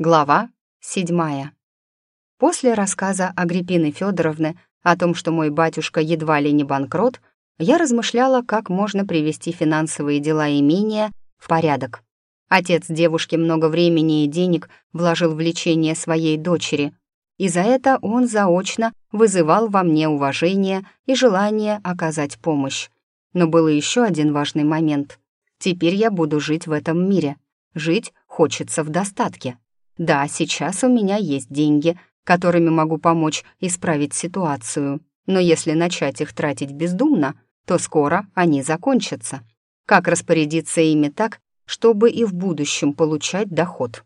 Глава седьмая. После рассказа Агриппины Федоровны о том, что мой батюшка едва ли не банкрот, я размышляла, как можно привести финансовые дела имения в порядок. Отец девушки много времени и денег вложил в лечение своей дочери, и за это он заочно вызывал во мне уважение и желание оказать помощь. Но был еще один важный момент. Теперь я буду жить в этом мире. Жить хочется в достатке. Да, сейчас у меня есть деньги, которыми могу помочь исправить ситуацию, но если начать их тратить бездумно, то скоро они закончатся. Как распорядиться ими так, чтобы и в будущем получать доход?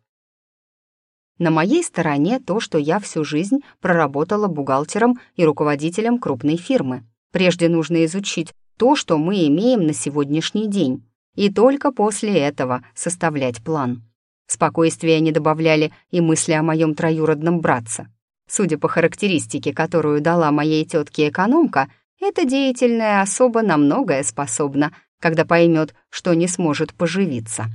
На моей стороне то, что я всю жизнь проработала бухгалтером и руководителем крупной фирмы. Прежде нужно изучить то, что мы имеем на сегодняшний день, и только после этого составлять план. Спокойствия не добавляли и мысли о моем троюродном братце. Судя по характеристике, которую дала моей тетке экономка, эта деятельная особа на многое способна, когда поймет, что не сможет поживиться.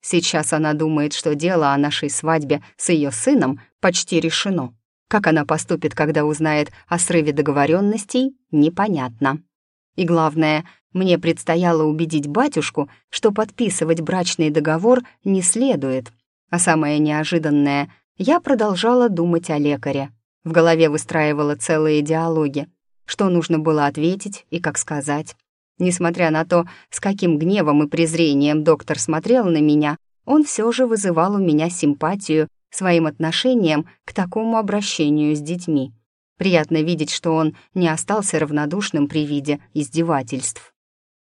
Сейчас она думает, что дело о нашей свадьбе с ее сыном почти решено. Как она поступит, когда узнает о срыве договоренностей, непонятно. И главное, мне предстояло убедить батюшку, что подписывать брачный договор не следует, а самое неожиданное, я продолжала думать о лекаре. В голове выстраивала целые диалоги, что нужно было ответить и как сказать. Несмотря на то, с каким гневом и презрением доктор смотрел на меня, он все же вызывал у меня симпатию своим отношением к такому обращению с детьми. Приятно видеть, что он не остался равнодушным при виде издевательств.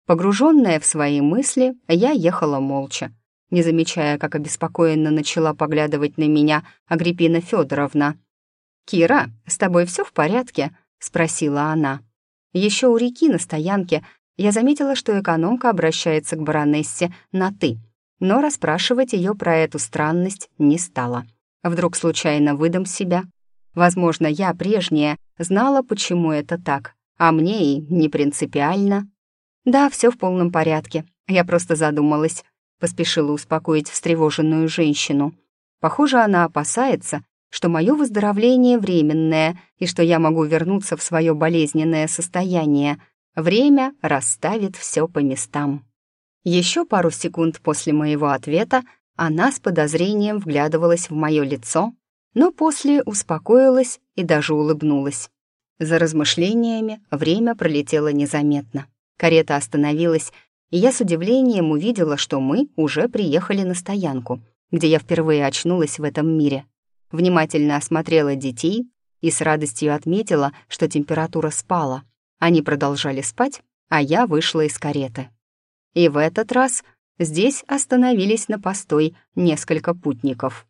Погруженная в свои мысли, я ехала молча, не замечая, как обеспокоенно начала поглядывать на меня Агриппина Федоровна. «Кира, с тобой все в порядке?» — спросила она. Еще у реки на стоянке я заметила, что экономка обращается к баронессе на «ты», но расспрашивать ее про эту странность не стала. Вдруг случайно выдам себя. Возможно, я прежняя знала, почему это так, а мне и не принципиально. Да, все в полном порядке. Я просто задумалась, поспешила успокоить встревоженную женщину. Похоже, она опасается, что мое выздоровление временное и что я могу вернуться в свое болезненное состояние. Время расставит все по местам. Еще пару секунд после моего ответа она с подозрением вглядывалась в мое лицо, но после успокоилась и даже улыбнулась. За размышлениями время пролетело незаметно. Карета остановилась, и я с удивлением увидела, что мы уже приехали на стоянку, где я впервые очнулась в этом мире. Внимательно осмотрела детей и с радостью отметила, что температура спала. Они продолжали спать, а я вышла из кареты. И в этот раз здесь остановились на постой несколько путников.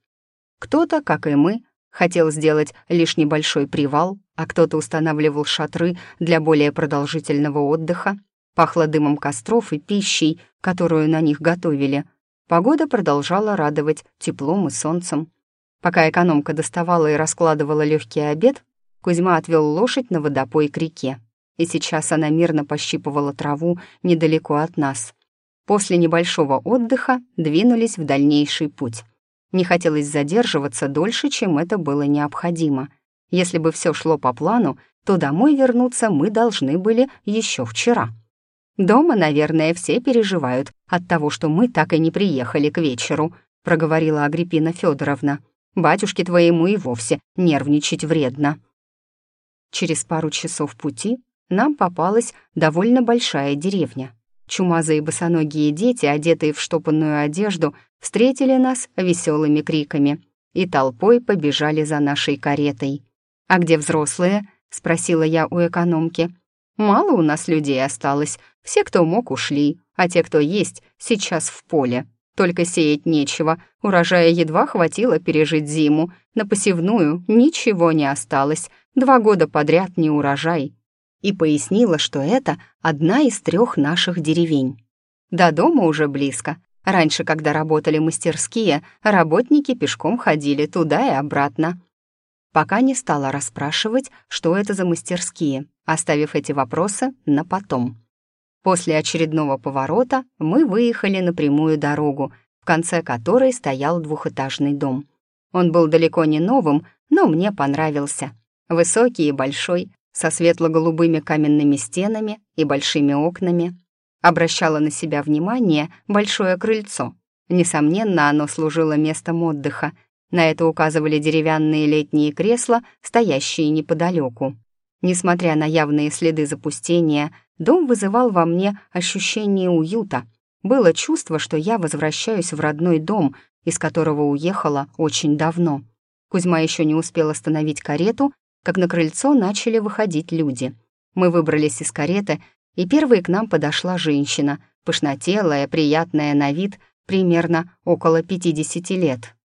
Кто-то, как и мы, хотел сделать лишь небольшой привал, а кто-то устанавливал шатры для более продолжительного отдыха, Пахло дымом костров и пищей, которую на них готовили. Погода продолжала радовать теплом и солнцем. Пока экономка доставала и раскладывала легкий обед, Кузьма отвел лошадь на водопой к реке. И сейчас она мирно пощипывала траву недалеко от нас. После небольшого отдыха двинулись в дальнейший путь. Не хотелось задерживаться дольше, чем это было необходимо. Если бы все шло по плану, то домой вернуться мы должны были еще вчера. «Дома, наверное, все переживают от того, что мы так и не приехали к вечеру», проговорила Агриппина Федоровна. «Батюшке твоему и вовсе нервничать вредно». Через пару часов пути нам попалась довольно большая деревня. Чумазые босоногие дети, одетые в штопанную одежду, встретили нас веселыми криками и толпой побежали за нашей каретой. «А где взрослые?» — спросила я у экономки. «Мало у нас людей осталось, все, кто мог, ушли, а те, кто есть, сейчас в поле. Только сеять нечего, урожая едва хватило пережить зиму, на посевную ничего не осталось, два года подряд не урожай. И пояснила, что это одна из трех наших деревень. До дома уже близко. Раньше, когда работали мастерские, работники пешком ходили туда и обратно. Пока не стала расспрашивать, что это за мастерские, оставив эти вопросы на потом. После очередного поворота мы выехали на прямую дорогу, в конце которой стоял двухэтажный дом. Он был далеко не новым, но мне понравился. Высокий и большой, со светло-голубыми каменными стенами и большими окнами. Обращало на себя внимание большое крыльцо. Несомненно, оно служило местом отдыха. На это указывали деревянные летние кресла, стоящие неподалеку. Несмотря на явные следы запустения, дом вызывал во мне ощущение уюта. Было чувство, что я возвращаюсь в родной дом, из которого уехала очень давно. Кузьма еще не успел остановить карету, как на крыльцо начали выходить люди. Мы выбрались из кареты, и первой к нам подошла женщина, пышнотелая, приятная на вид, примерно около 50 лет.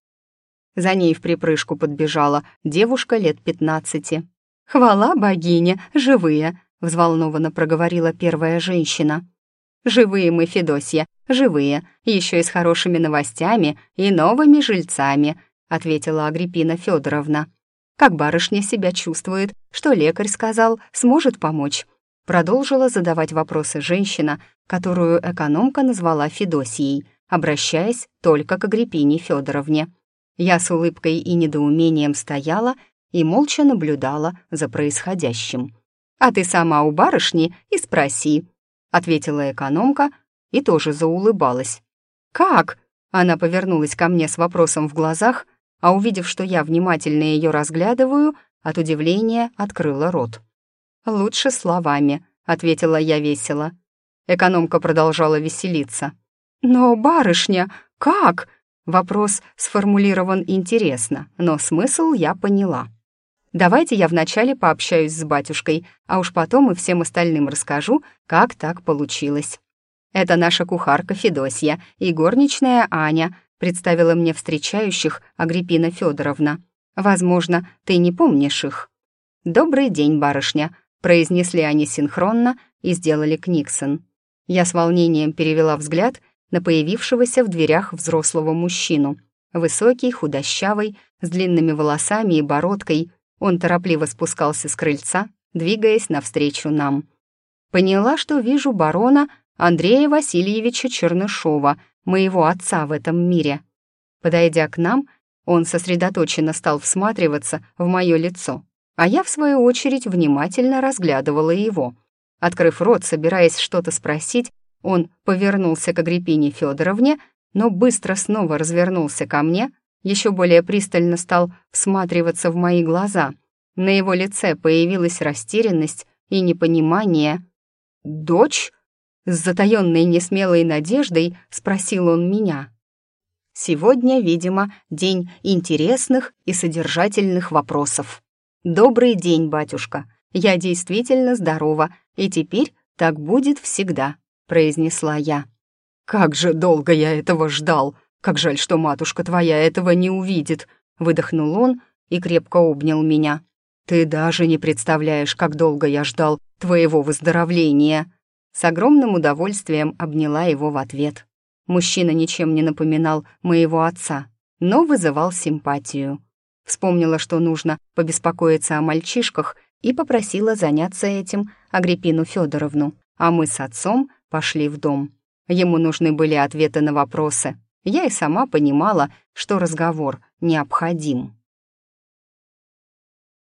За ней в припрыжку подбежала девушка лет 15. «Хвала богине, живые!» — взволнованно проговорила первая женщина. «Живые мы, Федосья, живые, еще и с хорошими новостями и новыми жильцами», — ответила Агриппина Федоровна. «Как барышня себя чувствует, что лекарь сказал, сможет помочь?» Продолжила задавать вопросы женщина, которую экономка назвала Федосией, обращаясь только к Агриппине Федоровне. Я с улыбкой и недоумением стояла и молча наблюдала за происходящим. «А ты сама у барышни и спроси», — ответила экономка и тоже заулыбалась. «Как?» — она повернулась ко мне с вопросом в глазах, а увидев, что я внимательно ее разглядываю, от удивления открыла рот. «Лучше словами», — ответила я весело. Экономка продолжала веселиться. «Но, барышня, как?» Вопрос сформулирован интересно, но смысл я поняла. Давайте я вначале пообщаюсь с батюшкой, а уж потом и всем остальным расскажу, как так получилось. Это наша кухарка Федосья и горничная Аня, представила мне встречающих Агриппина Федоровна. Возможно, ты не помнишь их. «Добрый день, барышня», — произнесли они синхронно и сделали книксон. Я с волнением перевела взгляд на появившегося в дверях взрослого мужчину. Высокий, худощавый, с длинными волосами и бородкой, он торопливо спускался с крыльца, двигаясь навстречу нам. Поняла, что вижу барона Андрея Васильевича Чернышова, моего отца в этом мире. Подойдя к нам, он сосредоточенно стал всматриваться в мое лицо, а я, в свою очередь, внимательно разглядывала его. Открыв рот, собираясь что-то спросить, он повернулся к Агриппине Федоровне, но быстро снова развернулся ко мне еще более пристально стал всматриваться в мои глаза. На его лице появилась растерянность и непонимание. «Дочь?» С затаённой несмелой надеждой спросил он меня. Сегодня, видимо, день интересных и содержательных вопросов. «Добрый день, батюшка. Я действительно здорова, и теперь так будет всегда», — произнесла я. «Как же долго я этого ждал!» Как жаль, что матушка твоя этого не увидит», — выдохнул он и крепко обнял меня. «Ты даже не представляешь, как долго я ждал твоего выздоровления». С огромным удовольствием обняла его в ответ. Мужчина ничем не напоминал моего отца, но вызывал симпатию. Вспомнила, что нужно побеспокоиться о мальчишках и попросила заняться этим Агриппину Федоровну, а мы с отцом пошли в дом. Ему нужны были ответы на вопросы, я и сама понимала, что разговор необходим.